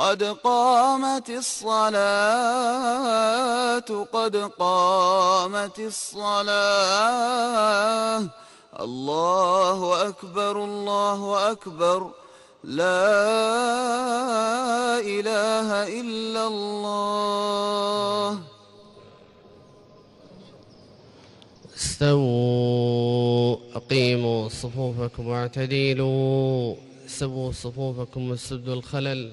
قد قامت الصلاة قد قامت الصلاة. الله أكبر الله أكبر. لا إله إلا الله. استووا أقيموا صفوفكم واعتدلوا سووا صفوفكم وسدوا الخلل.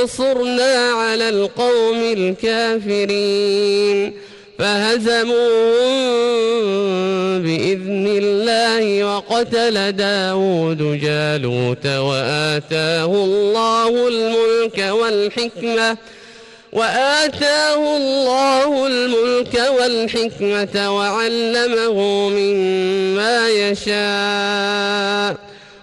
وانصرنا على القوم الكافرين فهزموهم بإذن الله وقتل داود جالوت وآتاه الله الملك والحكمة وآتاه الله الملك والحكمة وعلمه مما يشاء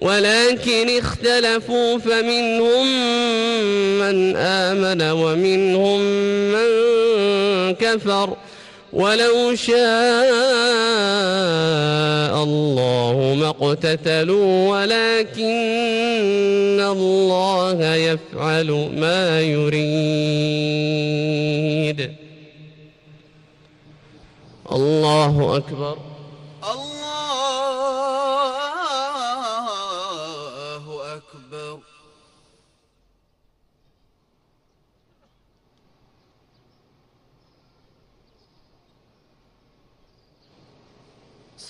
ولكن اختلفوا فمنهم من آمن ومنهم من كفر ولو شاء الله ما اقتتلوا ولكن الله يفعل ما يريد. الله أكبر الله أكبر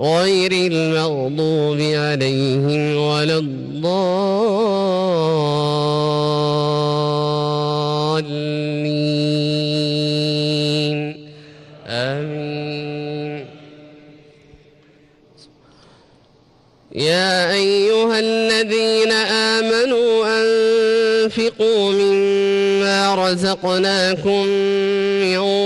غير المغضوب عليهم ولا الضالين. آمين. يا أيها الذين آمنوا أنفقوا مما رزقناكم من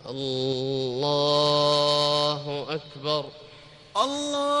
الله أكبر. الله